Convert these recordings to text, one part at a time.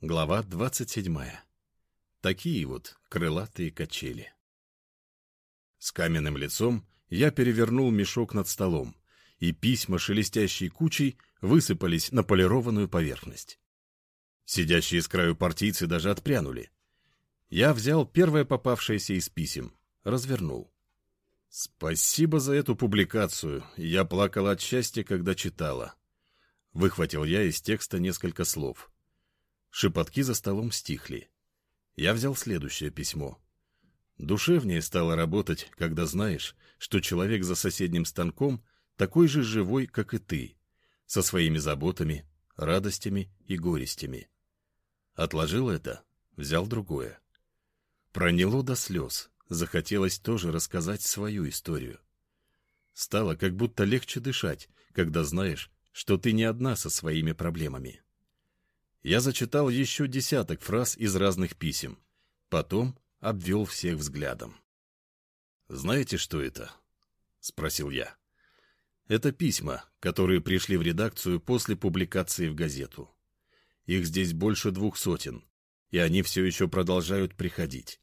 Глава 27. Такие вот крылатые качели. С каменным лицом я перевернул мешок над столом, и письма шелестящей кучей высыпались на полированную поверхность. Сидящие с краю партийцы даже отпрянули. Я взял первое попавшееся из писем, развернул. «Спасибо за эту публикацию. Я плакала от счастья, когда читала». Выхватил я из текста несколько слов — Шепотки за столом стихли. Я взял следующее письмо. Душевнее стало работать, когда знаешь, что человек за соседним станком такой же живой, как и ты, со своими заботами, радостями и горестями. Отложил это, взял другое. Проняло до слез, захотелось тоже рассказать свою историю. Стало как будто легче дышать, когда знаешь, что ты не одна со своими проблемами. Я зачитал еще десяток фраз из разных писем. Потом обвел всех взглядом. «Знаете, что это?» — спросил я. «Это письма, которые пришли в редакцию после публикации в газету. Их здесь больше двух сотен, и они все еще продолжают приходить.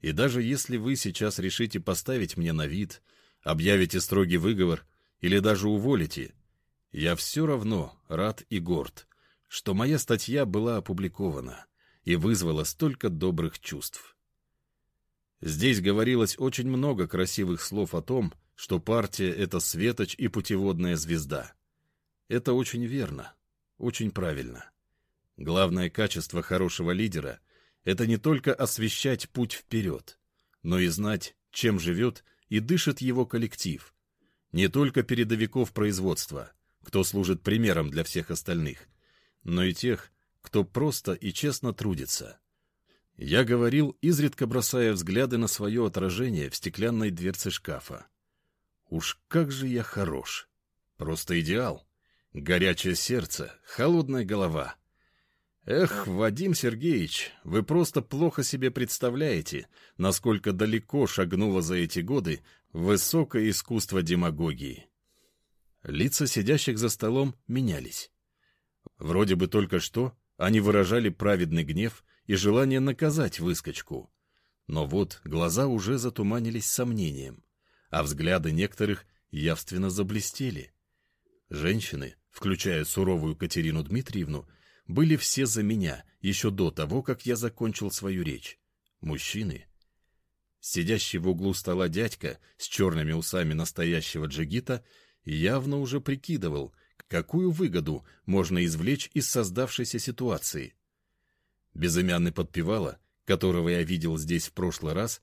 И даже если вы сейчас решите поставить мне на вид, объявите строгий выговор или даже уволите, я все равно рад и горд, что моя статья была опубликована и вызвала столько добрых чувств. Здесь говорилось очень много красивых слов о том, что партия — это светоч и путеводная звезда. Это очень верно, очень правильно. Главное качество хорошего лидера — это не только освещать путь вперед, но и знать, чем живет и дышит его коллектив. Не только передовиков производства, кто служит примером для всех остальных — но и тех, кто просто и честно трудится. Я говорил, изредка бросая взгляды на свое отражение в стеклянной дверце шкафа. Уж как же я хорош! Просто идеал! Горячее сердце, холодная голова. Эх, Вадим Сергеевич, вы просто плохо себе представляете, насколько далеко шагнуло за эти годы высокое искусство демагогии. Лица сидящих за столом менялись. Вроде бы только что они выражали праведный гнев и желание наказать выскочку. Но вот глаза уже затуманились сомнением, а взгляды некоторых явственно заблестели. Женщины, включая суровую Катерину Дмитриевну, были все за меня еще до того, как я закончил свою речь. Мужчины. Сидящий в углу стола дядька с черными усами настоящего джигита явно уже прикидывал — какую выгоду можно извлечь из создавшейся ситуации. Безымянный подпевала, которого я видел здесь в прошлый раз,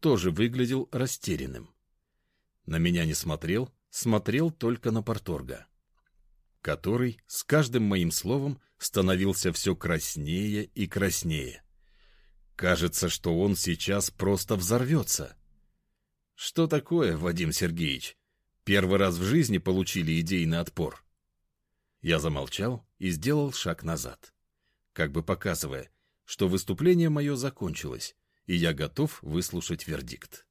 тоже выглядел растерянным. На меня не смотрел, смотрел только на порторга, который с каждым моим словом становился все краснее и краснее. Кажется, что он сейчас просто взорвется. Что такое, Вадим Сергеевич? Первый раз в жизни получили идейный отпор. Я замолчал и сделал шаг назад, как бы показывая, что выступление мое закончилось, и я готов выслушать вердикт.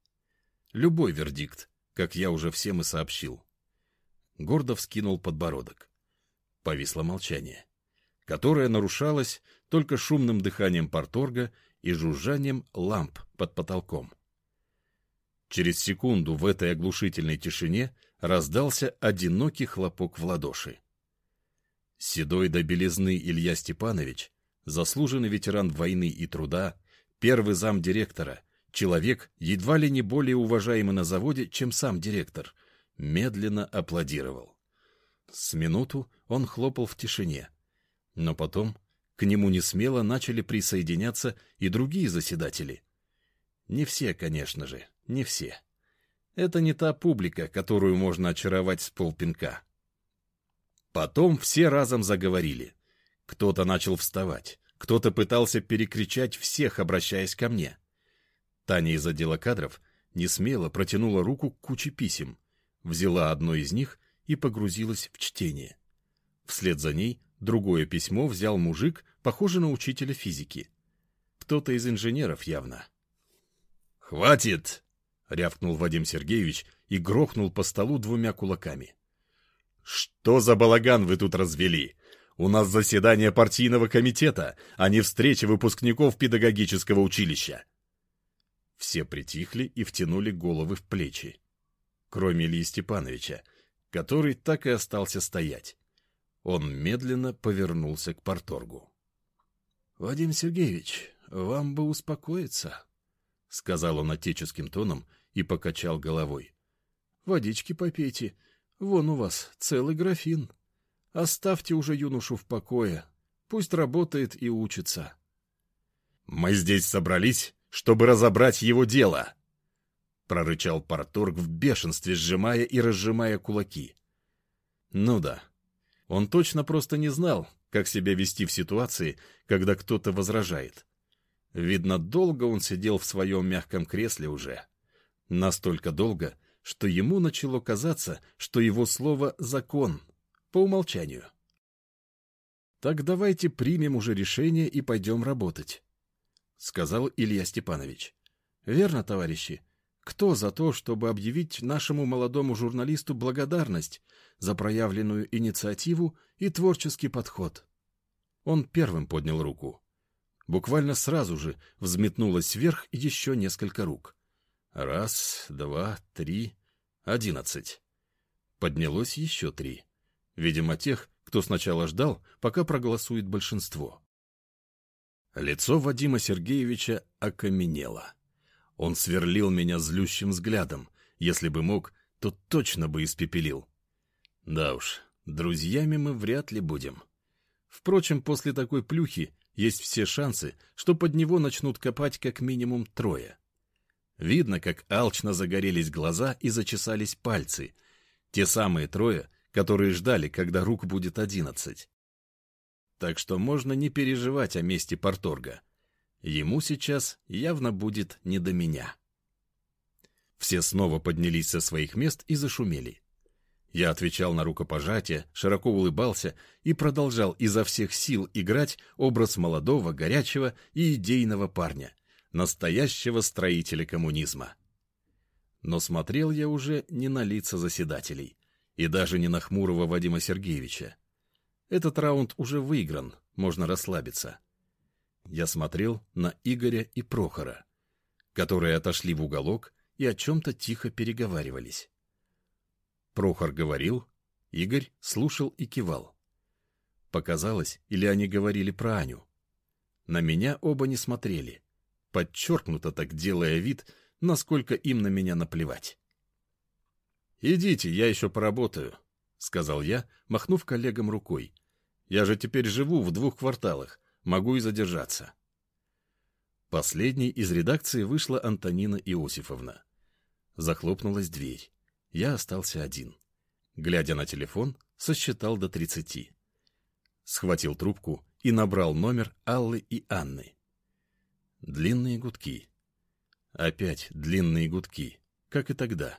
Любой вердикт, как я уже всем и сообщил. Гордо вскинул подбородок. Повисло молчание, которое нарушалось только шумным дыханием порторга и жужжанием ламп под потолком. Через секунду в этой оглушительной тишине раздался одинокий хлопок в ладоши. Седой до белизны Илья Степанович, заслуженный ветеран войны и труда, первый зам директора, человек, едва ли не более уважаемый на заводе, чем сам директор, медленно аплодировал. С минуту он хлопал в тишине, но потом к нему не смело начали присоединяться и другие заседатели. Не все, конечно же, не все. Это не та публика, которую можно очаровать с полпинка. Потом все разом заговорили. Кто-то начал вставать, кто-то пытался перекричать всех, обращаясь ко мне. Таня из отдела кадров не смело протянула руку к куче писем, взяла одно из них и погрузилась в чтение. Вслед за ней другое письмо взял мужик, похожий на учителя физики. Кто-то из инженеров явно. «Хватит!» — рявкнул Вадим Сергеевич и грохнул по столу двумя кулаками. «Что за балаган вы тут развели? У нас заседание партийного комитета, а не встреча выпускников педагогического училища. Все притихли и втянули головы в плечи. Кроме Ильи Степановича, который так и остался стоять. Он медленно повернулся к порторгу. — Вадим Сергеевич, вам бы успокоиться, — сказал он отеческим тоном и покачал головой. — Водички попейте, вон у вас целый графин. Оставьте уже юношу в покое, пусть работает и учится. — Мы здесь собрались, чтобы разобрать его дело, — прорычал Порторг в бешенстве, сжимая и разжимая кулаки. Ну да, он точно просто не знал, как себя вести в ситуации, когда кто-то возражает. Видно, долго он сидел в своем мягком кресле уже. Настолько долго, что ему начало казаться, что его слово — закон, по умолчанию. «Так давайте примем уже решение и пойдем работать», — сказал Илья Степанович. «Верно, товарищи? Кто за то, чтобы объявить нашему молодому журналисту благодарность за проявленную инициативу и творческий подход? Он первым поднял руку. Буквально сразу же взметнулось вверх еще несколько рук. Раз, два, три, одиннадцать. Поднялось еще три. Видимо, тех, кто сначала ждал, пока проголосует большинство. Лицо Вадима Сергеевича окаменело. Он сверлил меня злющим взглядом. Если бы мог, то точно бы испепелил. Да уж, друзьями мы вряд ли будем. Впрочем, после такой плюхи есть все шансы, что под него начнут копать как минимум трое. Видно, как алчно загорелись глаза и зачесались пальцы. Те самые трое, которые ждали, когда рук будет одиннадцать. Так что можно не переживать о месте Порторга. Ему сейчас явно будет не до меня. Все снова поднялись со своих мест и зашумели. Я отвечал на рукопожатие, широко улыбался и продолжал изо всех сил играть образ молодого, горячего и идейного парня, настоящего строителя коммунизма. Но смотрел я уже не на лица заседателей и даже не на хмурого Вадима Сергеевича. Этот раунд уже выигран, можно расслабиться. Я смотрел на Игоря и Прохора, которые отошли в уголок и о чем-то тихо переговаривались. Прохор говорил, Игорь слушал и кивал. Показалось, или они говорили про Аню. На меня оба не смотрели, подчеркнуто так делая вид, насколько им на меня наплевать. «Идите, я еще поработаю», — сказал я, махнув коллегам рукой. «Я же теперь живу в двух кварталах, Могу и задержаться. Последней из редакции вышла Антонина Иосифовна. Захлопнулась дверь. Я остался один. Глядя на телефон, сосчитал до тридцати. Схватил трубку и набрал номер Аллы и Анны. Длинные гудки. Опять длинные гудки, как и тогда.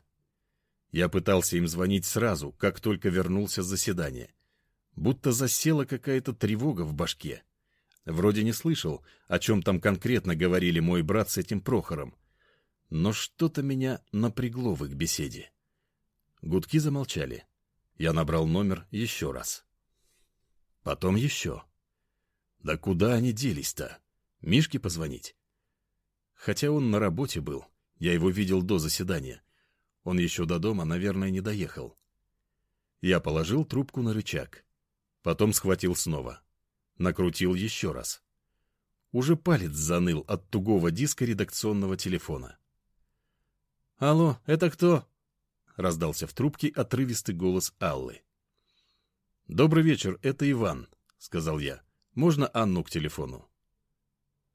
Я пытался им звонить сразу, как только вернулся с заседания. Будто засела какая-то тревога в башке. Вроде не слышал, о чем там конкретно говорили мой брат с этим Прохором. Но что-то меня напрягло в их беседе. Гудки замолчали. Я набрал номер еще раз. Потом еще. Да куда они делись-то? Мишке позвонить? Хотя он на работе был. Я его видел до заседания. Он еще до дома, наверное, не доехал. Я положил трубку на рычаг. Потом схватил снова. Накрутил еще раз. Уже палец заныл от тугого диска редакционного телефона. «Алло, это кто?» — раздался в трубке отрывистый голос Аллы. «Добрый вечер, это Иван», — сказал я. «Можно Анну к телефону?»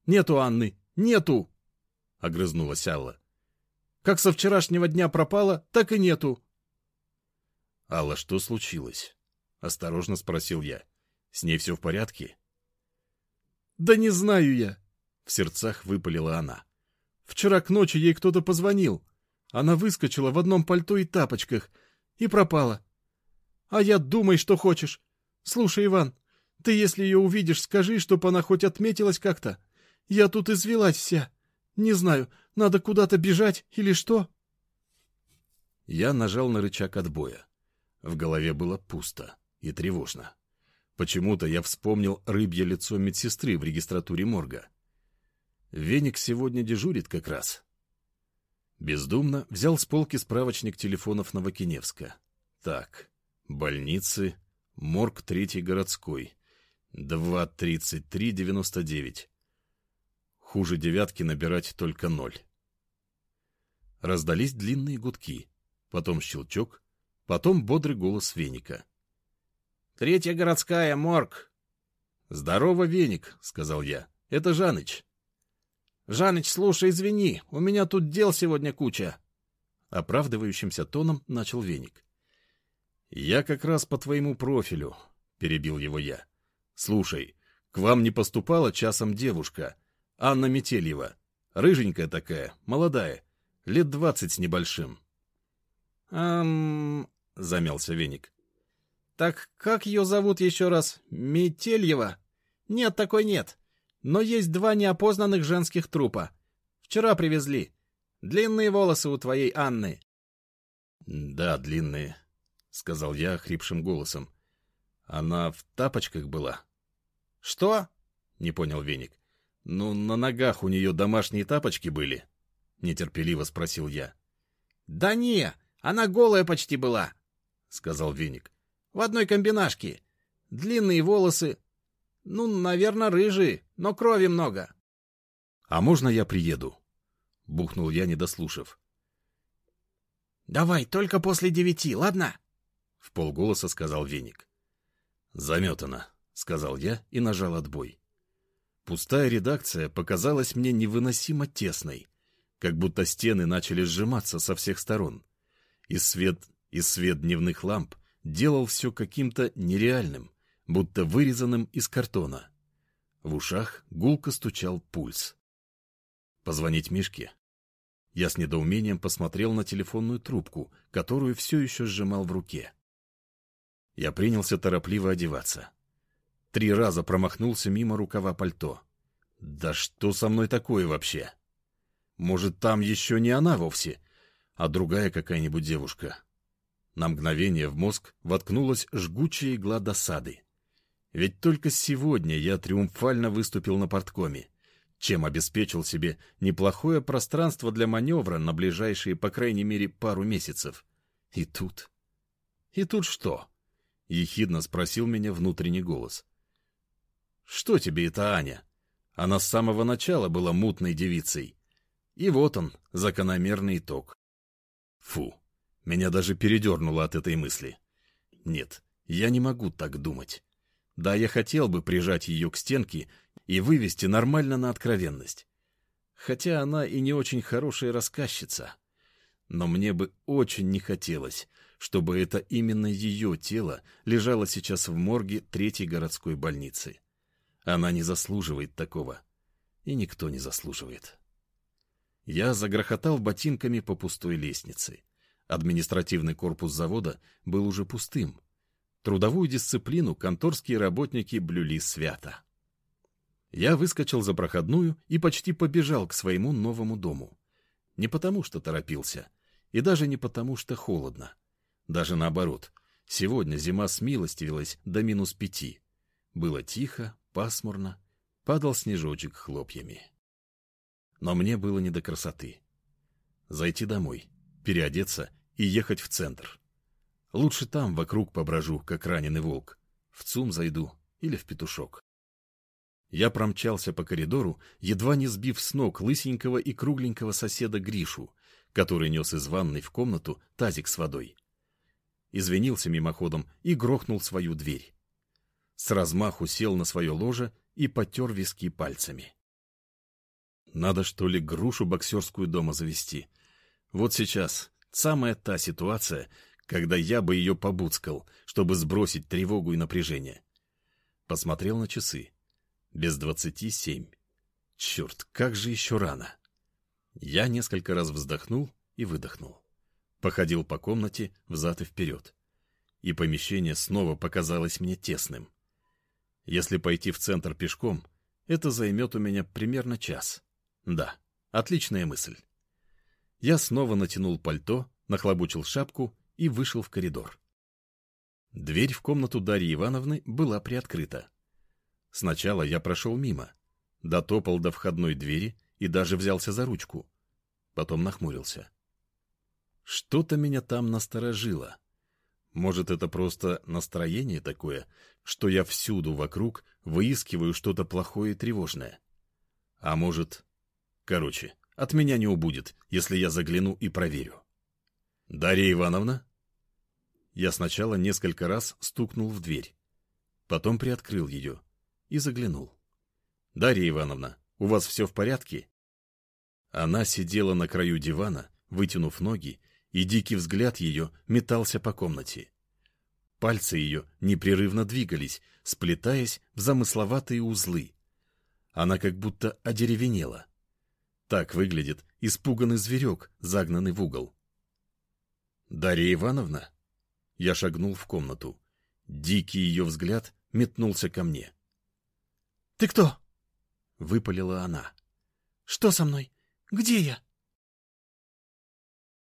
«Нету Анны, нету!» — огрызнулась Алла. «Как со вчерашнего дня пропала, так и нету». «Алла, что случилось?» — осторожно спросил я. С ней все в порядке? Да не знаю я, в сердцах выпалила она. Вчера к ночи ей кто-то позвонил. Она выскочила в одном пальто и тапочках и пропала. А я думай, что хочешь. Слушай, Иван, ты, если ее увидишь, скажи, чтоб она хоть отметилась как-то. Я тут извелась вся. Не знаю, надо куда-то бежать или что?» Я нажал на рычаг отбоя. В голове было пусто и тревожно. Почему-то я вспомнил рыбье лицо медсестры в регистратуре морга. Веник сегодня дежурит как раз. Бездумно взял с полки справочник телефонов Новокиневска. Так, больницы, морг третий городской, 2.33.99. Хуже девятки набирать только ноль. Раздались длинные гудки, потом щелчок, потом бодрый голос веника. «Третья городская, морг!» «Здорово, веник», — сказал я. «Это Жаныч». «Жаныч, слушай, извини, у меня тут дел сегодня куча». Оправдывающимся тоном начал веник. «Я как раз по твоему профилю», — перебил его я. «Слушай, к вам не поступала часом девушка, Анна Метельева. Рыженькая такая, молодая, лет двадцать с небольшим. «Эм...» — замялся Веник. «Так как ее зовут еще раз? Метельева?» «Нет, такой нет. Но есть два неопознанных женских трупа. Вчера привезли. Длинные волосы у твоей Анны». «Да, длинные», — сказал я хрипшим голосом. «Она в тапочках была». «Что?» — не понял Веник. «Ну, на ногах у нее домашние тапочки были?» — нетерпеливо спросил я. «Да не, она голая почти была», — сказал Веник. «В одной комбинашке. Длинные волосы. Ну, наверное, рыжие, но крови много». «А можно я приеду?» — бухнул я, не дослушав. «Давай, только после девяти, ладно?» — в полголоса сказал Веник. «Заметано», — сказал я и нажал отбой. Пустая редакция показалась мне невыносимо тесной, как будто стены начали сжиматься со всех сторон, и свет, и свет дневных ламп делал все каким-то нереальным, будто вырезанным из картона. В ушах гулко стучал пульс. Позвонить Мишке? Я с недоумением посмотрел на телефонную трубку, которую все еще сжимал в руке. Я принялся торопливо одеваться. Три раза промахнулся мимо рукава пальто. Да что со мной такое вообще? Может, там еще не она вовсе, а другая какая-нибудь девушка? На мгновение в мозг воткнулась жгучая игла досады. Ведь только сегодня я триумфально выступил на порткоме, чем обеспечил себе неплохое пространство для маневра на ближайшие, по крайней мере, пару месяцев. И тут... И тут что? — ехидно спросил меня внутренний голос. Что тебе это, Аня? Она с самого начала была мутной девицей. И вот он, закономерный итог. Фу, меня даже передернуло от этой мысли. Нет, я не могу так думать. Да, я хотел бы прижать ее к стенке и вывести нормально на откровенность. Хотя она и не очень хорошая рассказчица. Но мне бы очень не хотелось, чтобы это именно ее тело лежало сейчас в морге третьей городской больницы. Она не заслуживает такого. И никто не заслуживает. Я загрохотал ботинками по пустой лестнице. Административный корпус завода был уже пустым. Трудовую дисциплину конторские работники блюли свято. Я выскочил за проходную и почти побежал к своему новому дому. Не потому, что торопился, и даже не потому, что холодно. Даже наоборот, сегодня зима смилостивилась до минус пяти. Было тихо, пасмурно, падал снежочек хлопьями. Но мне было не до красоты. Зайти домой, переодеться и ехать в центр. Лучше там вокруг поброжу, как раненый волк. В ЦУМ зайду или в петушок. Я промчался по коридору, едва не сбив с ног лысенького и кругленького соседа Гришу, который нес из ванной в комнату тазик с водой. Извинился мимоходом и грохнул свою дверь с размаху сел на свое ложе и потер виски пальцами. Надо, что ли, грушу боксерскую дома завести. Вот сейчас самая та ситуация, когда я бы ее побуцкал, чтобы сбросить тревогу и напряжение. Посмотрел на часы. Без двадцати семь. Черт, как же еще рано. Я несколько раз вздохнул и выдохнул. Походил по комнате взад и вперед. И помещение снова показалось мне тесным. Если пойти в центр пешком, это займет у меня примерно час. Да, отличная мысль. Я снова натянул пальто, нахлобучил шапку и вышел в коридор. Дверь в комнату Дарьи Ивановны была приоткрыта. Сначала я прошел мимо, дотопал до входной двери и даже взялся за ручку. Потом нахмурился. Что-то меня там насторожило. Может, это просто настроение такое, что я всюду вокруг выискиваю что-то плохое и тревожное. А может... Короче, от меня не убудет, если я загляну и проверю. «Дарья Ивановна?» Я сначала несколько раз стукнул в дверь, потом приоткрыл ее и заглянул. «Дарья Ивановна, у вас все в порядке?» Она сидела на краю дивана, вытянув ноги, и дикий взгляд ее метался по комнате. Пальцы ее непрерывно двигались, сплетаясь в замысловатые узлы. Она как будто одеревенела. Так выглядит испуганный зверек, загнанный в угол. «Дарья Ивановна?» Я шагнул в комнату. Дикий ее взгляд метнулся ко мне. «Ты кто?» — выпалила она. «Что со мной? Где я?»